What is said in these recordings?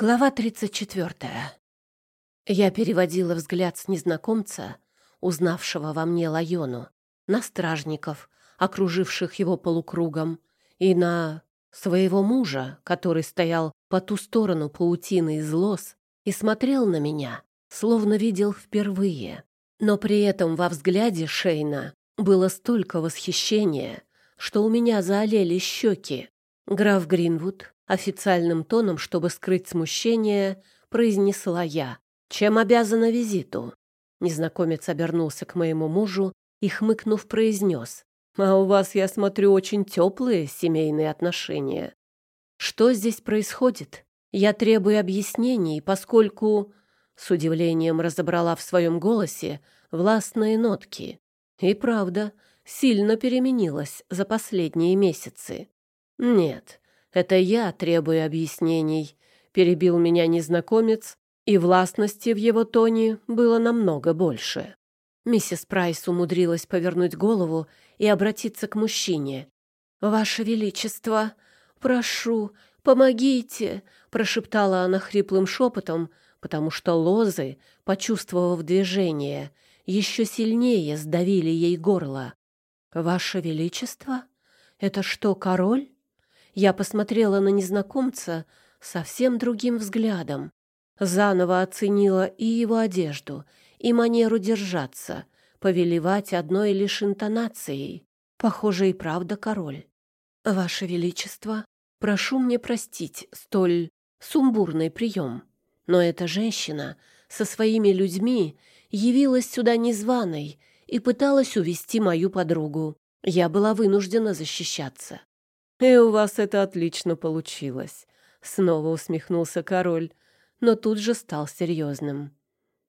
Глава 34. Я переводила взгляд с незнакомца, узнавшего во мне Лайону, на стражников, окруживших его полукругом, и на своего мужа, который стоял по ту сторону паутины из лос и смотрел на меня, словно видел впервые. Но при этом во взгляде Шейна было столько восхищения, что у меня заолели щеки. Граф Гринвуд Официальным тоном, чтобы скрыть смущение, произнесла я. «Чем обязана визиту?» Незнакомец обернулся к моему мужу и, хмыкнув, произнес. «А у вас, я смотрю, очень теплые семейные отношения. Что здесь происходит? Я требую объяснений, поскольку...» С удивлением разобрала в своем голосе властные нотки. И правда, сильно переменилась за последние месяцы. Нет, это я требую объяснений, перебил меня незнакомец, и властности в его тоне было намного больше. Миссис Прайс умудрилась повернуть голову и обратиться к мужчине. «Ваше Величество, прошу, помогите!» — прошептала она хриплым шепотом, потому что лозы, почувствовав движение, еще сильнее сдавили ей горло. «Ваше Величество? Это что, король?» Я посмотрела на незнакомца совсем другим взглядом. Заново оценила и его одежду, и манеру держаться, повелевать одной лишь интонацией. Похоже, и правда король. «Ваше Величество, прошу мне простить столь сумбурный прием, но эта женщина со своими людьми явилась сюда незваной и пыталась увести мою подругу. Я была вынуждена защищаться. «И у вас это отлично получилось», — снова усмехнулся король, но тут же стал серьезным.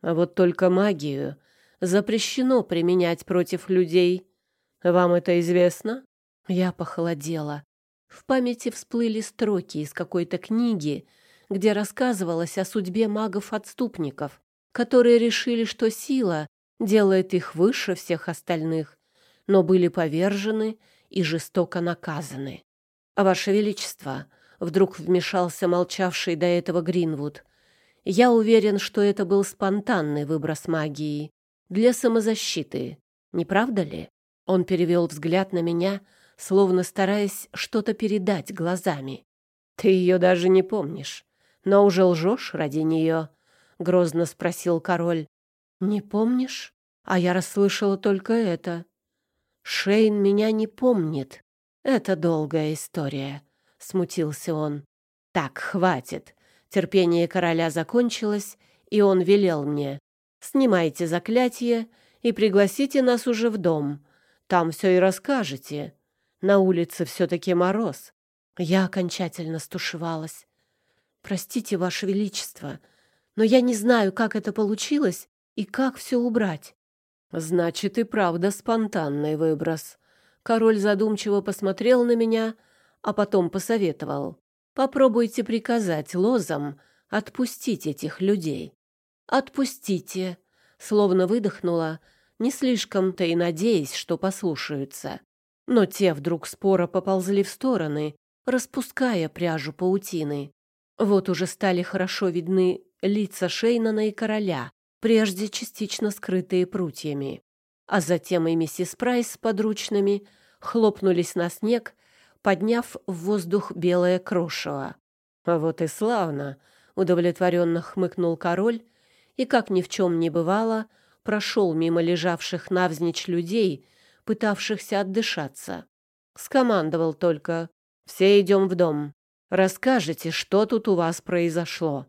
«А вот только магию запрещено применять против людей. Вам это известно?» Я похолодела. В памяти всплыли строки из какой-то книги, где рассказывалось о судьбе магов-отступников, которые решили, что сила делает их выше всех остальных, но были повержены и жестоко наказаны. «Ваше Величество», — вдруг вмешался молчавший до этого Гринвуд, «я уверен, что это был спонтанный выброс магии для самозащиты, не правда ли?» Он перевел взгляд на меня, словно стараясь что-то передать глазами. «Ты ее даже не помнишь, но уже лжешь ради нее?» — грозно спросил король. «Не помнишь? А я расслышала только это. Шейн меня не помнит. «Это долгая история», — смутился он. «Так, хватит. Терпение короля закончилось, и он велел мне. Снимайте заклятие и пригласите нас уже в дом. Там все и расскажете. На улице все-таки мороз». Я окончательно стушевалась. «Простите, Ваше Величество, но я не знаю, как это получилось и как все убрать». «Значит, и правда спонтанный выброс», Король задумчиво посмотрел на меня, а потом посоветовал. «Попробуйте приказать лозам отпустить этих людей». «Отпустите», — словно выдохнула, не слишком-то и надеясь, что послушаются. Но те вдруг споро поползли в стороны, распуская пряжу паутины. Вот уже стали хорошо видны лица Шейнана и короля, прежде частично скрытые прутьями а затем и миссис Прайс с подручными хлопнулись на снег, подняв в воздух белое крошево. «А вот и славно!» — удовлетворенно хмыкнул король и, как ни в чем не бывало, прошел мимо лежавших навзничь людей, пытавшихся отдышаться. Скомандовал только «Все идем в дом. Расскажите, что тут у вас произошло».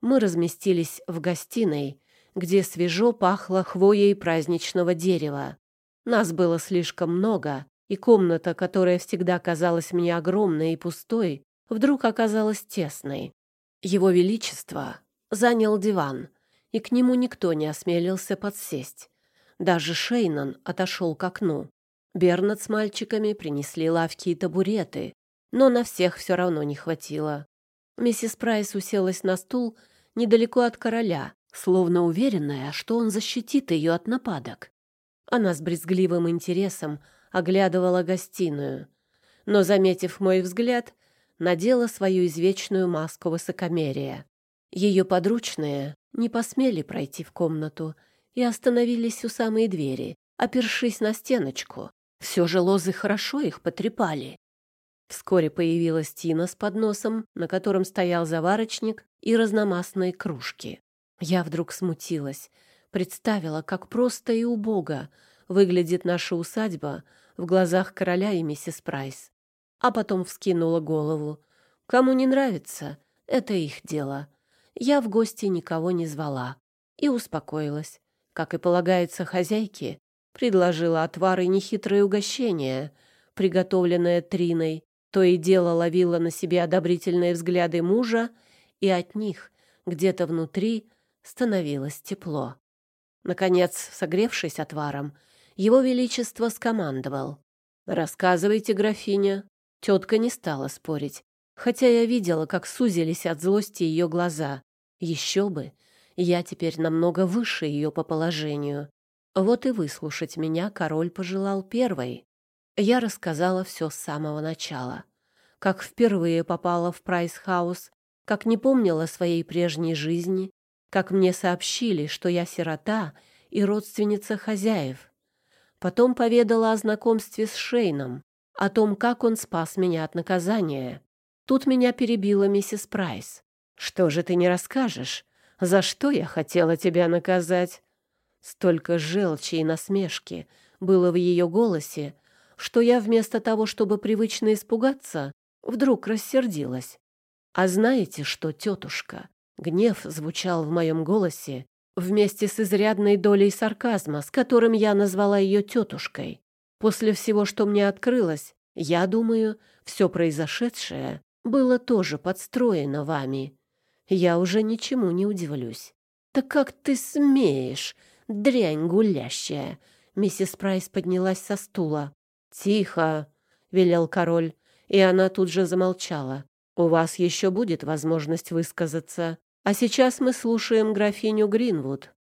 Мы разместились в гостиной, где свежо пахло хвоей праздничного дерева. Нас было слишком много, и комната, которая всегда казалась мне огромной и пустой, вдруг оказалась тесной. Его Величество занял диван, и к нему никто не осмелился подсесть. Даже Шейнан отошел к окну. Бернат с мальчиками принесли лавки и табуреты, но на всех все равно не хватило. Миссис Прайс уселась на стул недалеко от короля словно уверенная, что он защитит ее от нападок. Она с брезгливым интересом оглядывала гостиную, но, заметив мой взгляд, надела свою извечную маску высокомерия. Ее подручные не посмели пройти в комнату и остановились у самой двери, опершись на стеночку. Все же лозы хорошо их потрепали. Вскоре появилась Тина с подносом, на котором стоял заварочник и разномастные кружки. Я вдруг смутилась, представила, как просто и убого выглядит наша усадьба в глазах короля и миссис Прайс. А потом вскинула голову. Кому не нравится, это их дело. Я в гости никого не звала. И успокоилась. Как и полагается хозяйке, предложила отвар и нехитрое угощение, приготовленное Триной, то и дело ловила на себе одобрительные взгляды мужа, и от них где-то внутри становилось тепло. Наконец, согревшись отваром, его величество скомандовал. «Рассказывайте, графиня». Тетка не стала спорить, хотя я видела, как сузились от злости ее глаза. Еще бы, я теперь намного выше ее по положению. Вот и выслушать меня король пожелал первой. Я рассказала все с самого начала. Как впервые попала в Прайс-хаус, как не помнила своей прежней жизни, как мне сообщили, что я сирота и родственница хозяев. Потом поведала о знакомстве с Шейном, о том, как он спас меня от наказания. Тут меня перебила миссис Прайс. «Что же ты не расскажешь? За что я хотела тебя наказать?» Столько желчи и насмешки было в ее голосе, что я вместо того, чтобы привычно испугаться, вдруг рассердилась. А знаете что, тетушка? Гнев звучал в моем голосе вместе с изрядной долей сарказма, с которым я назвала ее тетушкой. После всего, что мне открылось, я думаю, все произошедшее было тоже подстроено вами. Я уже ничему не удивлюсь. «Так как ты смеешь, дрянь гулящая?» Миссис Прайс поднялась со стула. «Тихо!» — велел король, и она тут же замолчала. «У вас еще будет возможность высказаться. А сейчас мы слушаем графиню Гринвуд».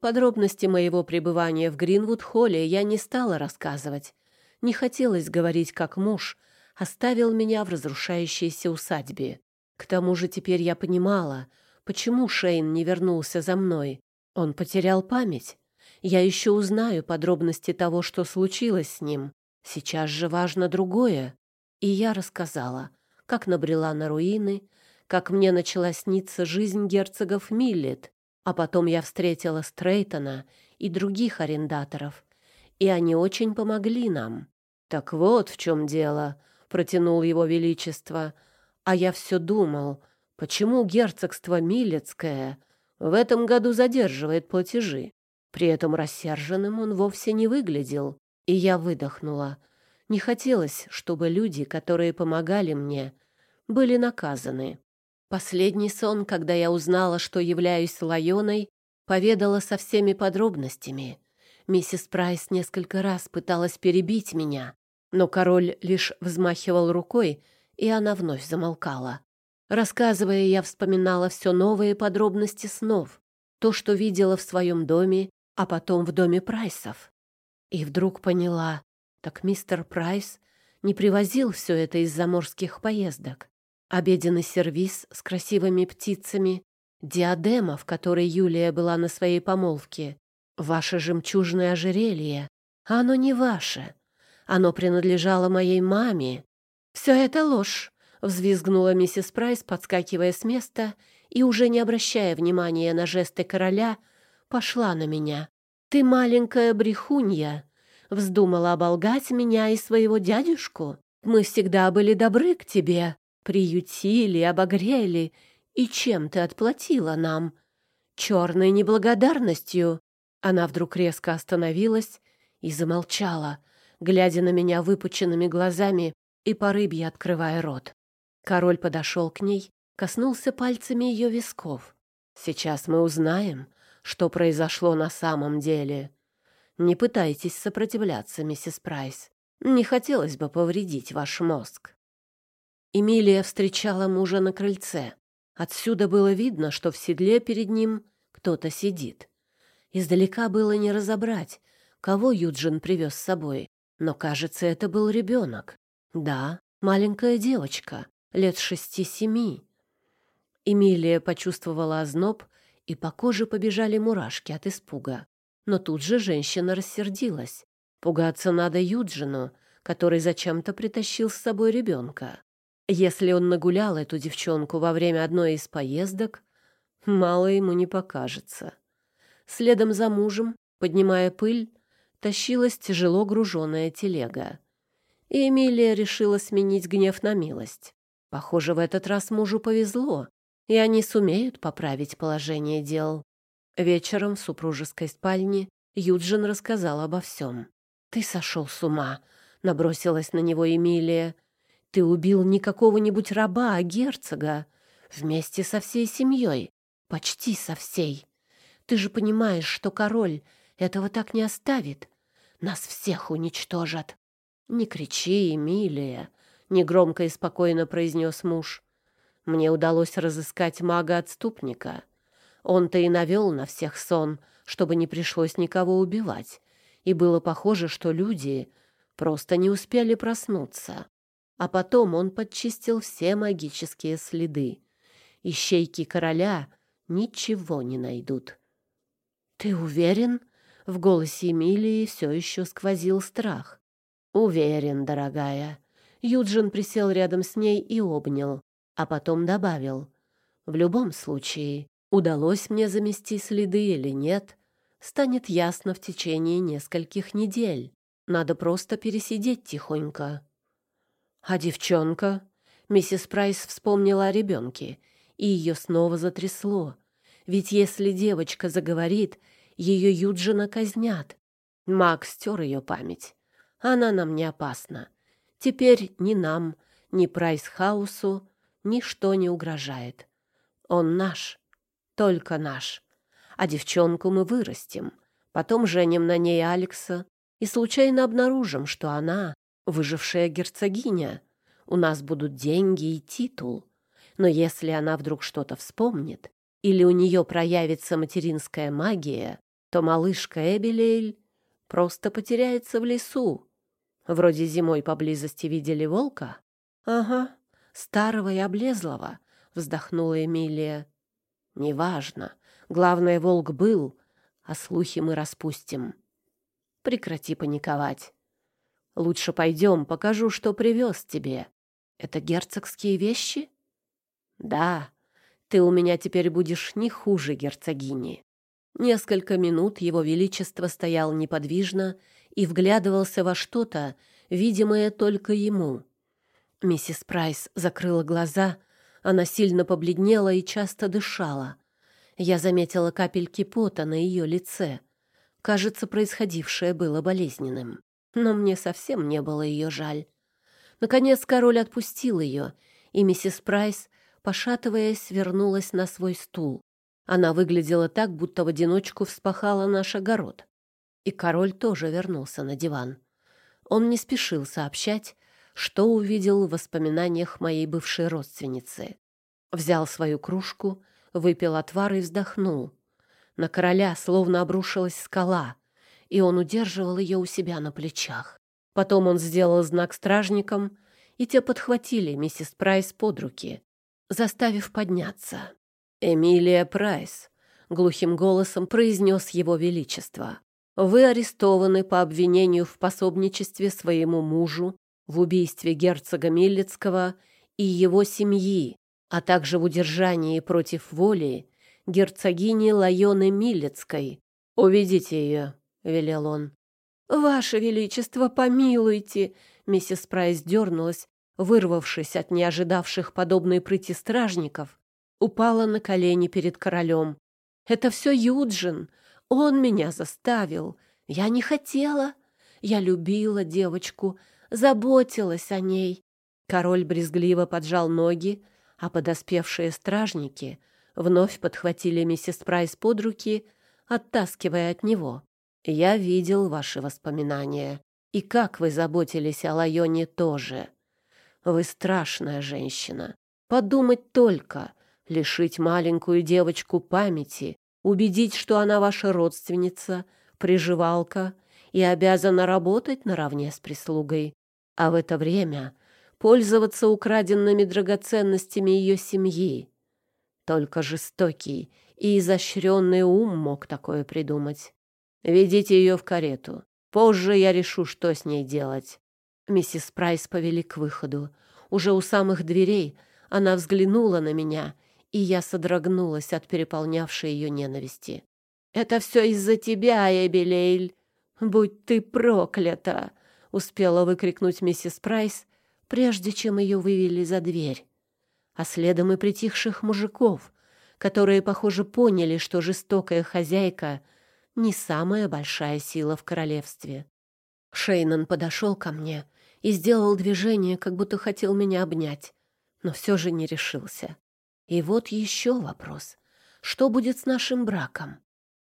Подробности моего пребывания в Гринвуд-холле я не стала рассказывать. Не хотелось говорить, как муж оставил меня в разрушающейся усадьбе. К тому же теперь я понимала, почему Шейн не вернулся за мной. Он потерял память. Я еще узнаю подробности того, что случилось с ним. Сейчас же важно другое. И я рассказала, как набрела на руины, как мне начала сниться жизнь герцогов Миллет, а потом я встретила Стрейтона и других арендаторов, и они очень помогли нам. Так вот в чем дело, протянул его величество. А я все думал, почему герцогство Милецкое в этом году задерживает платежи. При этом рассерженным он вовсе не выглядел, и я выдохнула. Не хотелось, чтобы люди, которые помогали мне, были наказаны. Последний сон, когда я узнала, что являюсь Лайоной, поведала со всеми подробностями. Миссис Прайс несколько раз пыталась перебить меня, но король лишь взмахивал рукой, и она вновь замолкала. Рассказывая, я вспоминала все новые подробности снов, то, что видела в своем доме, а потом в доме Прайсов. И вдруг поняла, так мистер Прайс не привозил все это из заморских поездок. Обеденный сервиз с красивыми птицами, диадема, в которой Юлия была на своей помолвке, ваше жемчужное ожерелье. А оно не ваше. Оно принадлежало моей маме. «Все это ложь», — взвизгнула миссис Прайс, подскакивая с места и, уже не обращая внимания на жесты короля, пошла на меня. «Ты маленькая брехунья вздумала оболгать меня и своего дядюшку? Мы всегда были добры к тебе, приютили, обогрели, и чем ты отплатила нам? Черной неблагодарностью». Она вдруг резко остановилась и замолчала, глядя на меня выпученными глазами и по рыбье открывая рот. Король подошел к ней, коснулся пальцами ее висков. «Сейчас мы узнаем, что произошло на самом деле. Не пытайтесь сопротивляться, миссис Прайс. Не хотелось бы повредить ваш мозг. Эмилия встречала мужа на крыльце. Отсюда было видно, что в седле перед ним кто-то сидит. Издалека было не разобрать, кого Юджин привез с собой, но, кажется, это был ребенок. Да, маленькая девочка, лет шести-семи. Эмилия почувствовала озноб, и по коже побежали мурашки от испуга. Но тут же женщина рассердилась. Пугаться надо Юджину, который зачем-то притащил с собой ребенка. Если он нагулял эту девчонку во время одной из поездок, мало ему не покажется. Следом за мужем, поднимая пыль, тащилась тяжело груженная телега. И Эмилия решила сменить гнев на милость. Похоже, в этот раз мужу повезло, и они сумеют поправить положение дел. Вечером в супружеской спальне Юджин рассказал обо всем. «Ты сошел с ума», — набросилась на него Эмилия. «Ты убил не какого-нибудь раба, а герцога. Вместе со всей семьей. Почти со всей. Ты же понимаешь, что король этого так не оставит. Нас всех уничтожат». «Не кричи, Эмилия», — негромко и спокойно произнес муж. «Мне удалось разыскать мага-отступника. Он-то и навел на всех сон, чтобы не пришлось никого убивать, и было похоже, что люди просто не успели проснуться. А потом он подчистил все магические следы. Ищейки короля ничего не найдут. «Ты уверен?» — в голосе Эмилии все еще сквозил страх. «Уверен, дорогая». Юджин присел рядом с ней и обнял, а потом добавил. «В любом случае, удалось мне замести следы или нет, станет ясно в течение нескольких недель. Надо просто пересидеть тихонько. А девчонка? Миссис Прайс вспомнила о ребенке, и ее снова затрясло. Ведь если девочка заговорит, ее Юджина казнят. Макс стер ее память. Она нам не опасна. Теперь ни нам, ни Прайс-хаусу ничто не угрожает. Он наш, только наш а девчонку мы вырастим. Потом женим на ней Алекса и случайно обнаружим, что она выжившая герцогиня. У нас будут деньги и титул. Но если она вдруг что-то вспомнит или у нее проявится материнская магия, то малышка Эбелейль просто потеряется в лесу. Вроде зимой поблизости видели волка? Ага, старого и облезлого, вздохнула Эмилия. Неважно. Главное, волк был, а слухи мы распустим. Прекрати паниковать. Лучше пойдем, покажу, что привез тебе. Это герцогские вещи? Да, ты у меня теперь будешь не хуже герцогини. Несколько минут его величество стоял неподвижно и вглядывался во что-то, видимое только ему. Миссис Прайс закрыла глаза, она сильно побледнела и часто дышала. Я заметила капельки пота на ее лице. Кажется, происходившее было болезненным. Но мне совсем не было ее жаль. Наконец король отпустил ее, и миссис Прайс, пошатываясь, вернулась на свой стул. Она выглядела так, будто в одиночку вспахала наш огород. И король тоже вернулся на диван. Он не спешил сообщать, что увидел в воспоминаниях моей бывшей родственницы. Взял свою кружку выпил отвар и вздохнул. На короля словно обрушилась скала, и он удерживал ее у себя на плечах. Потом он сделал знак стражникам, и те подхватили миссис Прайс под руки, заставив подняться. «Эмилия Прайс», — глухим голосом произнес его величество, «вы арестованы по обвинению в пособничестве своему мужу в убийстве герцога Миллицкого и его семьи а также в удержании против воли герцогини Лайоны Милецкой. «Уведите ее», — велел он. «Ваше Величество, помилуйте!» Миссис Прайс дернулась, вырвавшись от неожидавших подобной прыти стражников, упала на колени перед королем. «Это все Юджин. Он меня заставил. Я не хотела. Я любила девочку, заботилась о ней». Король брезгливо поджал ноги, а подоспевшие стражники вновь подхватили миссис Прайс под руки, оттаскивая от него. «Я видел ваши воспоминания, и как вы заботились о Лайоне тоже. Вы страшная женщина. Подумать только, лишить маленькую девочку памяти, убедить, что она ваша родственница, приживалка и обязана работать наравне с прислугой. А в это время пользоваться украденными драгоценностями ее семьи. Только жестокий и изощренный ум мог такое придумать. Ведите ее в карету. Позже я решу, что с ней делать. Миссис Прайс повели к выходу. Уже у самых дверей она взглянула на меня, и я содрогнулась от переполнявшей ее ненависти. «Это все из-за тебя, Эбелейль! Будь ты проклята!» — успела выкрикнуть миссис Прайс, прежде чем ее вывели за дверь. А следом и притихших мужиков, которые, похоже, поняли, что жестокая хозяйка — не самая большая сила в королевстве. Шейнон подошел ко мне и сделал движение, как будто хотел меня обнять, но все же не решился. И вот еще вопрос. Что будет с нашим браком?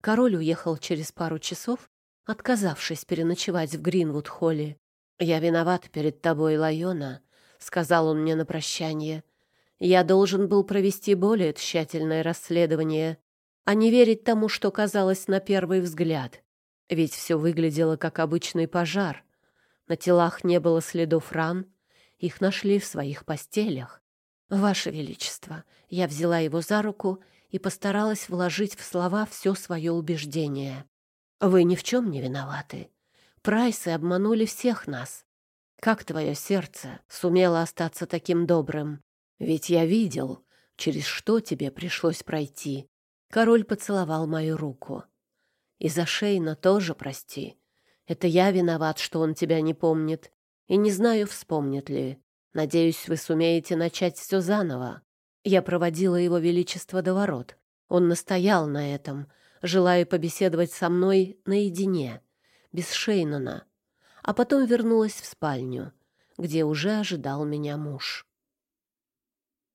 Король уехал через пару часов, отказавшись переночевать в Гринвуд-холле. «Я виноват перед тобой, Лайона», — сказал он мне на прощание. «Я должен был провести более тщательное расследование, а не верить тому, что казалось на первый взгляд. Ведь все выглядело как обычный пожар, на телах не было следов ран, их нашли в своих постелях. Ваше Величество, я взяла его за руку и постаралась вложить в слова все свое убеждение. Вы ни в чем не виноваты. Прайсы обманули всех нас. Как твое сердце сумело остаться таким добрым? Ведь я видел, через что тебе пришлось пройти. Король поцеловал мою руку. И за Шейна тоже прости. Это я виноват, что он тебя не помнит. И не знаю, вспомнит ли. Надеюсь, вы сумеете начать все заново. Я проводила его величество до ворот. Он настоял на этом, желая побеседовать со мной наедине, без Шейнона. А потом вернулась в спальню, где уже ожидал меня муж.